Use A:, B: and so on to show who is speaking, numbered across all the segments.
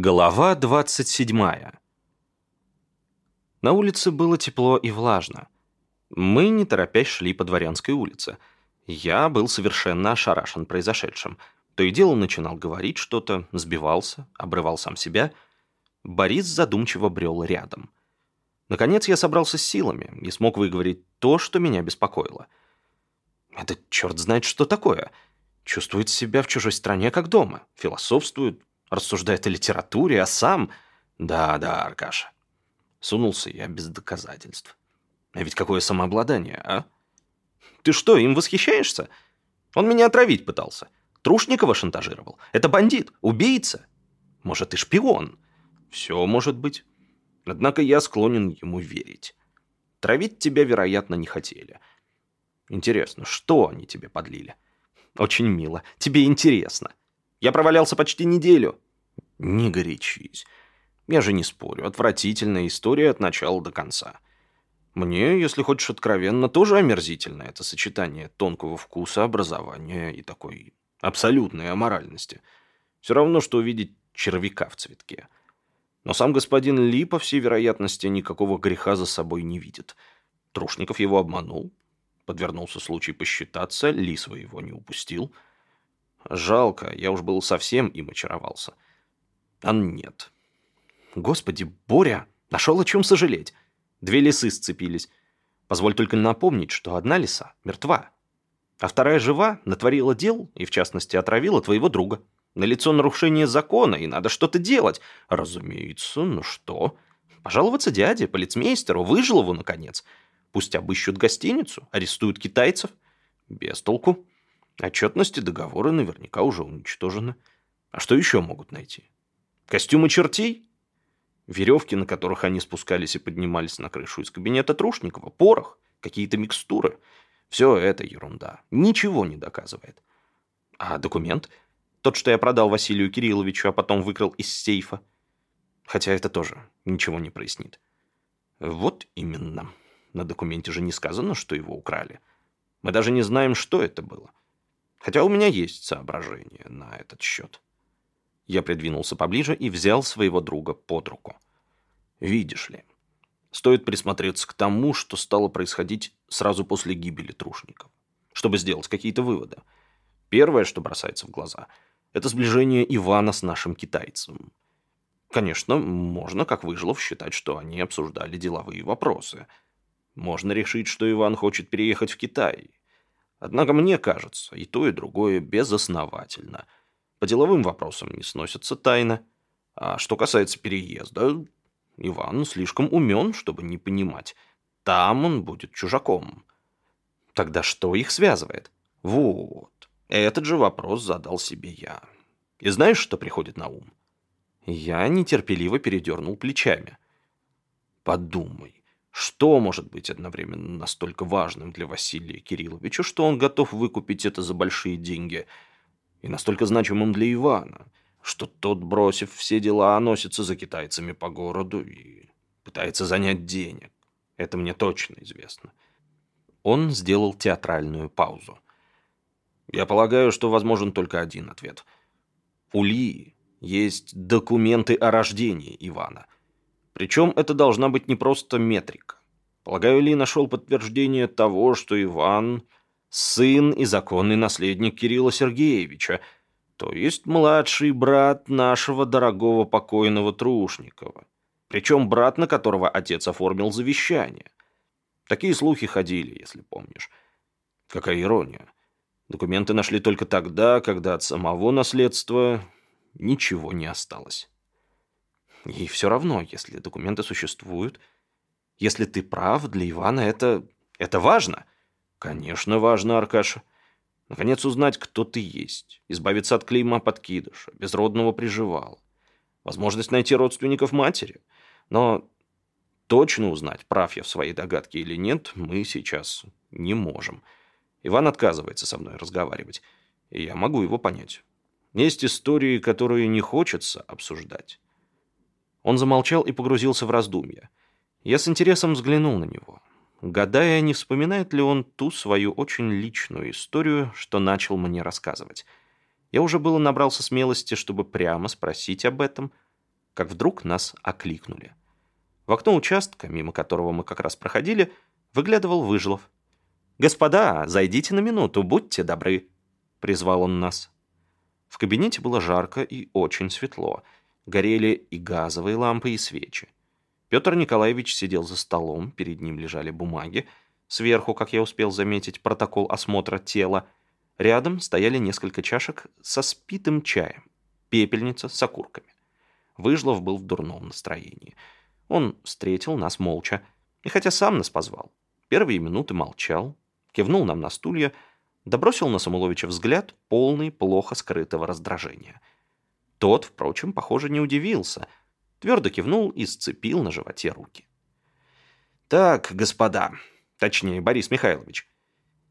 A: Глава 27. На улице было тепло и влажно. Мы, не торопясь, шли по Дворянской улице. Я был совершенно ошарашен произошедшим. То и дело начинал говорить что-то, сбивался, обрывал сам себя. Борис задумчиво брел рядом. Наконец я собрался с силами и смог выговорить то, что меня беспокоило. Это черт знает, что такое. Чувствует себя в чужой стране как дома. Философствует, рассуждает о литературе, а сам... Да-да, Аркаша. Сунулся я без доказательств. А ведь какое самообладание, а? Ты что, им восхищаешься? Он меня отравить пытался. Трушникова шантажировал. Это бандит, убийца. Может, и шпион. Все может быть. Однако я склонен ему верить. Травить тебя, вероятно, не хотели. Интересно, что они тебе подлили? Очень мило. Тебе интересно. Я провалялся почти неделю. Не горячись. Я же не спорю. Отвратительная история от начала до конца. Мне, если хочешь откровенно, тоже омерзительно это сочетание тонкого вкуса, образования и такой абсолютной аморальности. Все равно, что увидеть червяка в цветке. Но сам господин Ли, по всей вероятности, никакого греха за собой не видит. Трушников его обманул. Подвернулся случай посчитаться, Ли своего не упустил – Жалко, я уж был совсем им очаровался. А нет. Господи, Боря, нашел о чем сожалеть. Две лисы сцепились. Позволь только напомнить, что одна лиса мертва, а вторая жива, натворила дел и, в частности, отравила твоего друга. На лицо нарушение закона, и надо что-то делать. Разумеется, ну что? Пожаловаться дяде, полицмейстеру, Выжилову, наконец. Пусть обыщут гостиницу, арестуют китайцев. Без толку. Отчетности договора наверняка уже уничтожены. А что еще могут найти? Костюмы чертей? Веревки, на которых они спускались и поднимались на крышу из кабинета Трушникова, порох, какие-то микстуры. Все это ерунда. Ничего не доказывает. А документ? Тот, что я продал Василию Кирилловичу, а потом выкрал из сейфа. Хотя это тоже ничего не прояснит. Вот именно. На документе же не сказано, что его украли. Мы даже не знаем, что это было. Хотя у меня есть соображения на этот счет. Я придвинулся поближе и взял своего друга под руку. Видишь ли, стоит присмотреться к тому, что стало происходить сразу после гибели трушников, чтобы сделать какие-то выводы. Первое, что бросается в глаза, это сближение Ивана с нашим китайцем. Конечно, можно, как Выжилов, считать, что они обсуждали деловые вопросы. Можно решить, что Иван хочет переехать в Китай, Однако мне кажется, и то, и другое безосновательно. По деловым вопросам не сносятся тайно. А что касается переезда, Иван слишком умен, чтобы не понимать. Там он будет чужаком. Тогда что их связывает? Вот. Этот же вопрос задал себе я. И знаешь, что приходит на ум? Я нетерпеливо передернул плечами. Подумай. Что может быть одновременно настолько важным для Василия Кирилловича, что он готов выкупить это за большие деньги, и настолько значимым для Ивана, что тот, бросив все дела, носится за китайцами по городу и пытается занять денег. Это мне точно известно. Он сделал театральную паузу. Я полагаю, что возможен только один ответ. У Ли есть документы о рождении Ивана – причем это должна быть не просто метрика. Полагаю, Ли нашел подтверждение того, что Иван – сын и законный наследник Кирилла Сергеевича, то есть младший брат нашего дорогого покойного Трушникова. Причем брат, на которого отец оформил завещание. Такие слухи ходили, если помнишь. Какая ирония. Документы нашли только тогда, когда от самого наследства ничего не осталось. И все равно, если документы существуют, если ты прав, для Ивана это... это важно. Конечно, важно, Аркаша. Наконец узнать, кто ты есть. Избавиться от клейма подкидыша, безродного приживал. Возможность найти родственников матери. Но точно узнать, прав я в своей догадке или нет, мы сейчас не можем. Иван отказывается со мной разговаривать. И я могу его понять. Есть истории, которые не хочется обсуждать. Он замолчал и погрузился в раздумья. Я с интересом взглянул на него, гадая, не вспоминает ли он ту свою очень личную историю, что начал мне рассказывать. Я уже было набрался смелости, чтобы прямо спросить об этом, как вдруг нас окликнули. В окно участка, мимо которого мы как раз проходили, выглядывал Выжлов. «Господа, зайдите на минуту, будьте добры», — призвал он нас. В кабинете было жарко и очень светло. Горели и газовые лампы, и свечи. Петр Николаевич сидел за столом, перед ним лежали бумаги, сверху, как я успел заметить, протокол осмотра тела. Рядом стояли несколько чашек со спитым чаем, пепельница с окурками. Выжлов был в дурном настроении. Он встретил нас молча, и хотя сам нас позвал, первые минуты молчал, кивнул нам на стулья, добросил на Самуловича взгляд, полный плохо скрытого раздражения. Тот, впрочем, похоже, не удивился, твердо кивнул и сцепил на животе руки. «Так, господа, точнее, Борис Михайлович,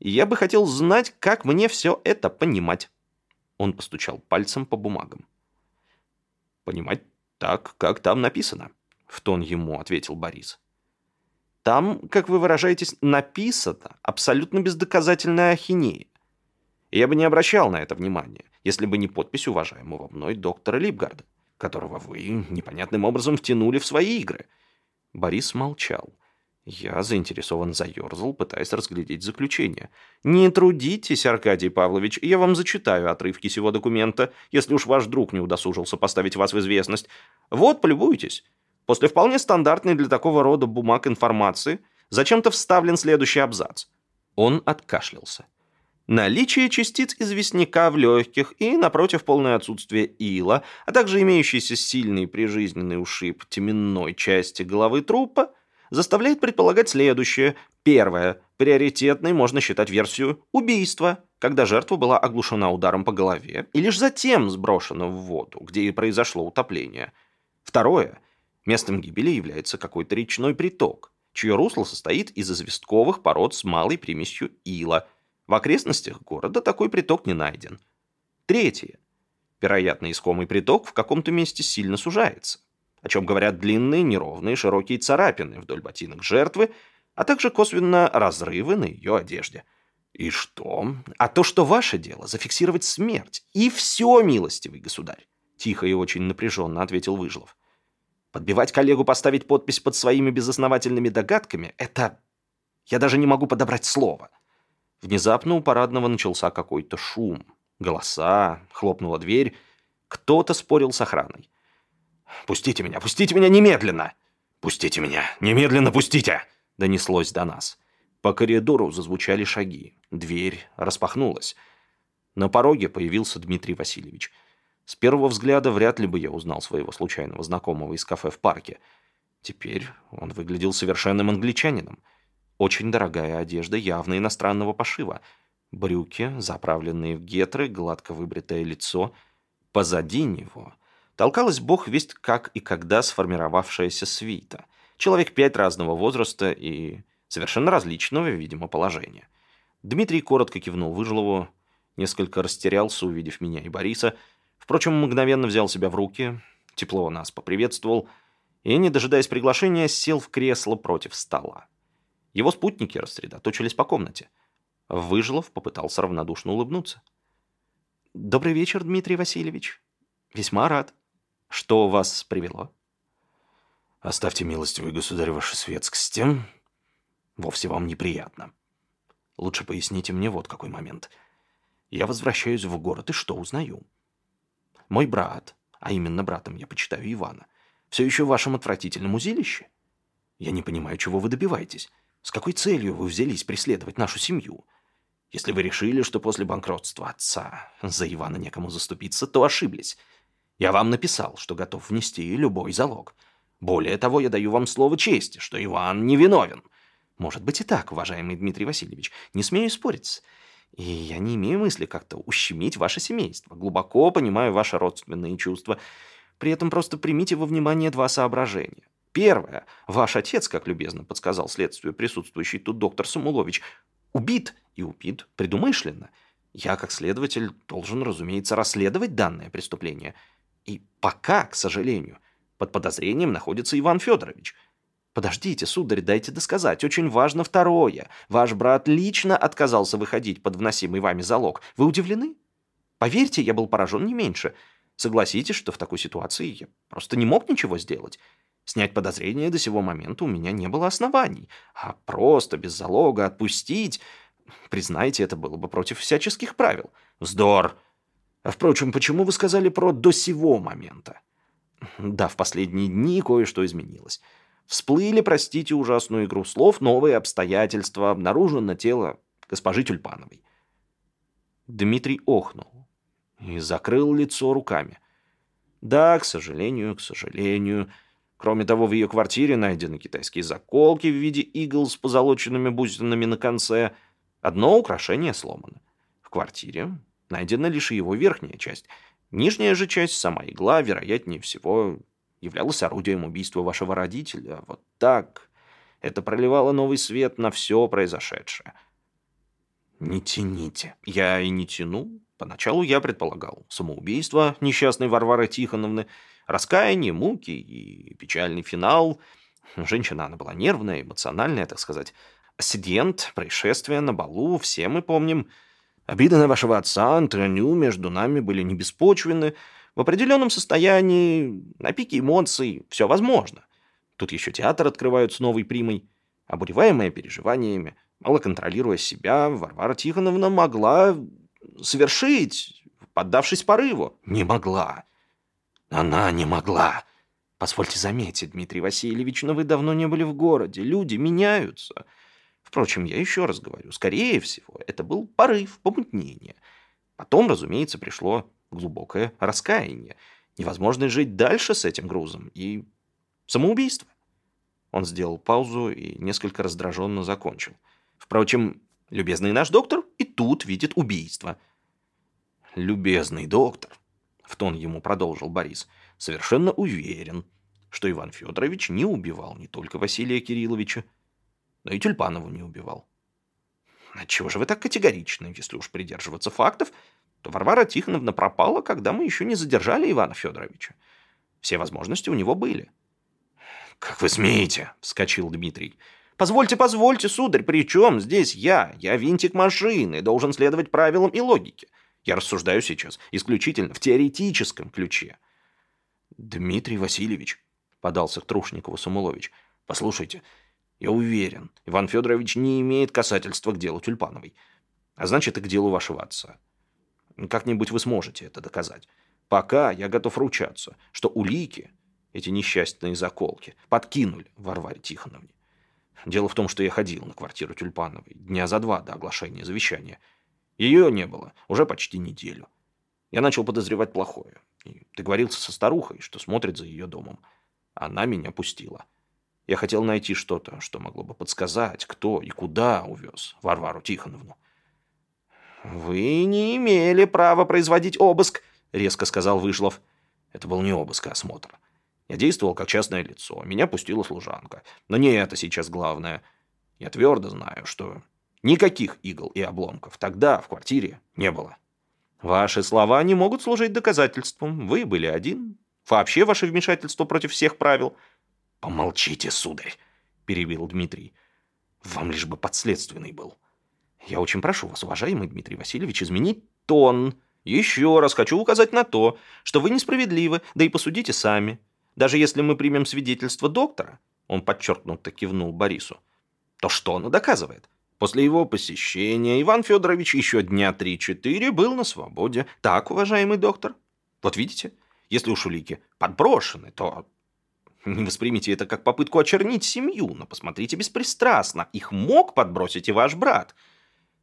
A: я бы хотел знать, как мне все это понимать». Он постучал пальцем по бумагам. «Понимать так, как там написано», — в тон ему ответил Борис. Там, как вы выражаетесь, написано абсолютно бездоказательная ахинея. Я бы не обращал на это внимания, если бы не подпись уважаемого мной доктора Липгарда, которого вы непонятным образом втянули в свои игры. Борис молчал. Я заинтересованно заерзал, пытаясь разглядеть заключение. «Не трудитесь, Аркадий Павлович, я вам зачитаю отрывки сего документа, если уж ваш друг не удосужился поставить вас в известность. Вот, полюбуйтесь. После вполне стандартной для такого рода бумаг информации зачем-то вставлен следующий абзац. Он откашлялся. Наличие частиц известняка в легких и, напротив, полное отсутствие ила, а также имеющийся сильный прижизненный ушиб теменной части головы трупа, заставляет предполагать следующее. Первое. Приоритетной можно считать версию убийства, когда жертва была оглушена ударом по голове и лишь затем сброшена в воду, где и произошло утопление. Второе. Местом гибели является какой-то речной приток, чье русло состоит из известковых пород с малой примесью ила. В окрестностях города такой приток не найден. Третье. Вероятно, искомый приток в каком-то месте сильно сужается, о чем говорят длинные, неровные, широкие царапины вдоль ботинок жертвы, а также косвенно разрывы на ее одежде. И что? А то, что ваше дело, зафиксировать смерть. И все, милостивый государь. Тихо и очень напряженно ответил Выжлов. Подбивать коллегу поставить подпись под своими безосновательными догадками — это... Я даже не могу подобрать слово. Внезапно у парадного начался какой-то шум. Голоса, хлопнула дверь. Кто-то спорил с охраной. «Пустите меня, пустите меня немедленно!» «Пустите меня, немедленно пустите!» Донеслось до нас. По коридору зазвучали шаги. Дверь распахнулась. На пороге появился Дмитрий Васильевич — с первого взгляда вряд ли бы я узнал своего случайного знакомого из кафе в парке. Теперь он выглядел совершенным англичанином. Очень дорогая одежда, явно иностранного пошива. Брюки, заправленные в гетры, гладко выбритое лицо. Позади него толкалась бог весть как и когда сформировавшаяся свита. Человек пять разного возраста и совершенно различного, видимо, положения. Дмитрий коротко кивнул Выжилову, несколько растерялся, увидев меня и Бориса, Впрочем, мгновенно взял себя в руки, тепло нас поприветствовал и, не дожидаясь приглашения, сел в кресло против стола. Его спутники рассредоточились по комнате. Выжилов попытался равнодушно улыбнуться. «Добрый вечер, Дмитрий Васильевич. Весьма рад. Что вас привело?» «Оставьте, милостивый государь, ваши светскости. Вовсе вам неприятно. Лучше поясните мне вот какой момент. Я возвращаюсь в город и что узнаю?» Мой брат, а именно братом я почитаю Ивана, все еще в вашем отвратительном узилище? Я не понимаю, чего вы добиваетесь. С какой целью вы взялись преследовать нашу семью? Если вы решили, что после банкротства отца за Ивана некому заступиться, то ошиблись. Я вам написал, что готов внести любой залог. Более того, я даю вам слово чести, что Иван невиновен. Может быть и так, уважаемый Дмитрий Васильевич. Не смею спорить. И я не имею мысли как-то ущемить ваше семейство. Глубоко понимаю ваши родственные чувства. При этом просто примите во внимание два соображения. Первое. Ваш отец, как любезно подсказал следствию присутствующий тут доктор Самулович, убит и убит предумышленно. Я, как следователь, должен, разумеется, расследовать данное преступление. И пока, к сожалению, под подозрением находится Иван Федорович – Подождите, сударь, дайте досказать. Очень важно второе. Ваш брат лично отказался выходить под вносимый вами залог. Вы удивлены? Поверьте, я был поражен не меньше. Согласитесь, что в такой ситуации я просто не мог ничего сделать. Снять подозрения до сего момента у меня не было оснований, а просто без залога отпустить... Признайте, это было бы против всяческих правил. Вздор! А впрочем, почему вы сказали про «до сего момента»? Да, в последние дни кое-что изменилось. Всплыли, простите ужасную игру слов, новые обстоятельства, обнаружено тело госпожи Тюльпановой. Дмитрий охнул и закрыл лицо руками. Да, к сожалению, к сожалению. Кроме того, в ее квартире найдены китайские заколки в виде игл с позолоченными бусинами на конце. Одно украшение сломано. В квартире найдена лишь его верхняя часть. Нижняя же часть, сама игла, вероятнее всего, являлась орудием убийства вашего родителя. Вот так. Это проливало новый свет на все произошедшее. Не тяните. Я и не тяну. Поначалу я предполагал самоубийство несчастной Варвары Тихоновны, раскаяние, муки и печальный финал. Женщина она была нервная, эмоциональная, так сказать. Ассидент, происшествие на балу, все мы помним. Обиды на вашего отца, Антоню между нами были не беспочвены. В определенном состоянии, на пике эмоций, все возможно. Тут еще театр открывают с новой примой. Обуреваемая переживаниями, мало контролируя себя, Варвара Тихоновна могла совершить, поддавшись порыву. Не могла. Она не могла. Позвольте заметить, Дмитрий Васильевич, но вы давно не были в городе. Люди меняются. Впрочем, я еще раз говорю, скорее всего, это был порыв, помутнение. Потом, разумеется, пришло глубокое раскаяние. Невозможно жить дальше с этим грузом. И самоубийство. Он сделал паузу и несколько раздраженно закончил. Впрочем, любезный наш доктор и тут видит убийство. Любезный доктор, в тон ему продолжил Борис, совершенно уверен, что Иван Федорович не убивал не только Василия Кирилловича, но и Тюльпанову не убивал. Отчего же вы так категоричны, если уж придерживаться фактов, то Варвара Тихоновна пропала, когда мы еще не задержали Ивана Федоровича. Все возможности у него были. «Как вы смеете?» — вскочил Дмитрий. «Позвольте, позвольте, сударь, при чем здесь я? Я винтик машины, должен следовать правилам и логике. Я рассуждаю сейчас исключительно в теоретическом ключе». «Дмитрий Васильевич», — подался к Трушникову Самулович, — «послушайте, я уверен, Иван Федорович не имеет касательства к делу Тюльпановой, а значит и к делу вашего отца. Как-нибудь вы сможете это доказать. Пока я готов ручаться, что улики, эти несчастные заколки, подкинули Варваре Тихоновне. Дело в том, что я ходил на квартиру Тюльпановой дня за два до оглашения завещания. Ее не было уже почти неделю. Я начал подозревать плохое. И договорился со старухой, что смотрит за ее домом. Она меня пустила. Я хотел найти что-то, что могло бы подсказать, кто и куда увез Варвару Тихоновну. «Вы не имели права производить обыск», — резко сказал Вышлов. Это был не обыск, а осмотр. Я действовал как частное лицо. Меня пустила служанка. Но не это сейчас главное. Я твердо знаю, что никаких игл и обломков тогда в квартире не было. Ваши слова не могут служить доказательством. Вы были один. Вообще ваше вмешательство против всех правил. Помолчите, сударь, перебил Дмитрий. Вам лишь бы подследственный был. Я очень прошу вас, уважаемый Дмитрий Васильевич, изменить тон. Еще раз хочу указать на то, что вы несправедливы, да и посудите сами. Даже если мы примем свидетельство доктора, он подчеркнуто кивнул Борису, то что оно доказывает? После его посещения Иван Федорович еще дня три-четыре был на свободе. Так, уважаемый доктор? Вот видите, если уж улики подброшены, то не воспримите это как попытку очернить семью, но посмотрите беспристрастно. Их мог подбросить и ваш брат.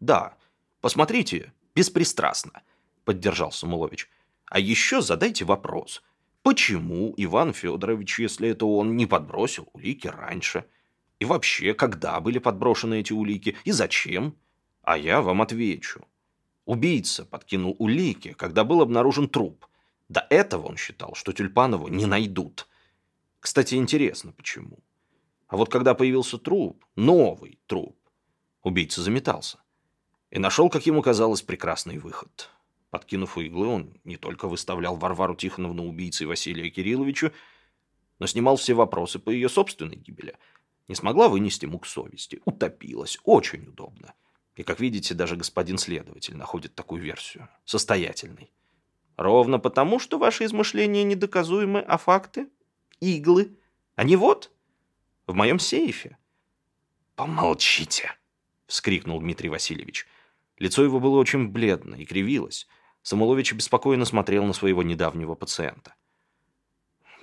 A: Да, посмотрите беспристрастно, поддержал Самулович. А еще задайте вопрос. Почему Иван Федорович, если это он, не подбросил улики раньше? И вообще, когда были подброшены эти улики? И зачем? А я вам отвечу. Убийца подкинул улики, когда был обнаружен труп. До этого он считал, что Тюльпанову не найдут. Кстати, интересно, почему. А вот когда появился труп, новый труп, убийца заметался. И нашел, как ему казалось, прекрасный выход. Подкинув иглы, он не только выставлял Варвару Тихоновну убийцей Василия Кирилловича, но снимал все вопросы по ее собственной гибели. Не смогла вынести мук совести. Утопилась. Очень удобно. И, как видите, даже господин следователь находит такую версию. Состоятельной. Ровно потому, что ваши измышления недоказуемы, а факты — иглы. Они вот, в моем сейфе.
B: «Помолчите!» — вскрикнул Дмитрий Васильевич.
A: Лицо его было очень бледно и кривилось. Самулович беспокойно смотрел на своего недавнего пациента.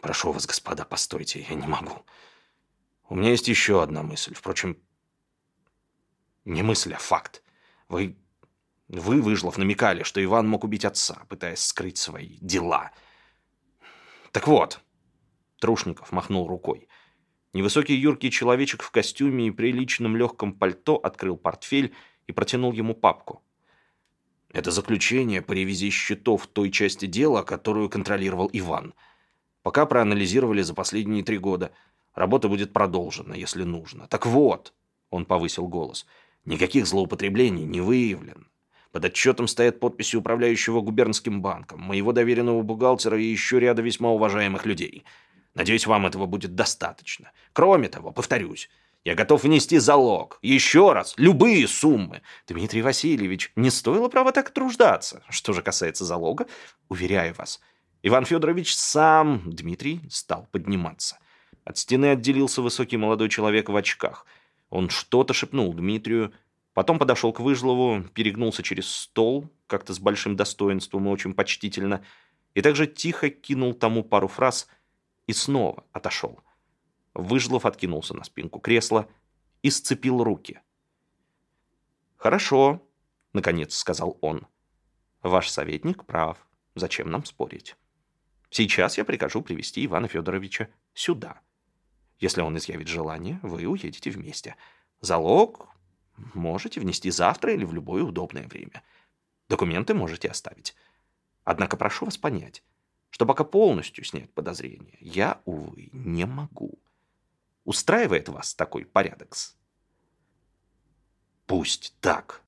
B: «Прошу вас, господа, постойте, я не могу. У меня есть еще одна мысль. Впрочем, не мысль, а факт. Вы вы, Выжлов, намекали, что Иван мог убить отца, пытаясь скрыть свои дела. Так вот, Трушников махнул рукой. Невысокий юркий человечек в костюме и приличном легком пальто открыл портфель и протянул ему папку. Это заключение по ревизии счетов той части дела, которую контролировал Иван. Пока проанализировали за последние три года. Работа будет продолжена, если нужно. Так вот, он повысил голос, никаких злоупотреблений не выявлено. Под отчетом стоят подписи управляющего губернским банком, моего доверенного бухгалтера и еще ряда весьма уважаемых людей. Надеюсь, вам этого будет достаточно. Кроме того, повторюсь, я готов внести залог. Еще раз, любые суммы. Дмитрий Васильевич, не стоило, право, так труждаться. Что же касается залога, уверяю вас, Иван Федорович сам... Дмитрий стал подниматься. От стены отделился высокий молодой человек в очках. Он что-то шепнул Дмитрию, Потом подошел к Выжлову, перегнулся через стол, как-то с большим достоинством и очень почтительно, и также тихо кинул тому пару фраз и снова отошел. Выжлов откинулся на спинку кресла и сцепил руки. «Хорошо», — наконец сказал он. «Ваш советник прав. Зачем нам спорить? Сейчас я прикажу привести Ивана Федоровича сюда. Если он изъявит желание, вы уедете вместе. Залог Можете внести завтра или в любое удобное время. Документы можете оставить. Однако прошу вас понять, что пока полностью снять подозрения, я, увы, не могу. Устраивает вас такой порядок? Пусть так,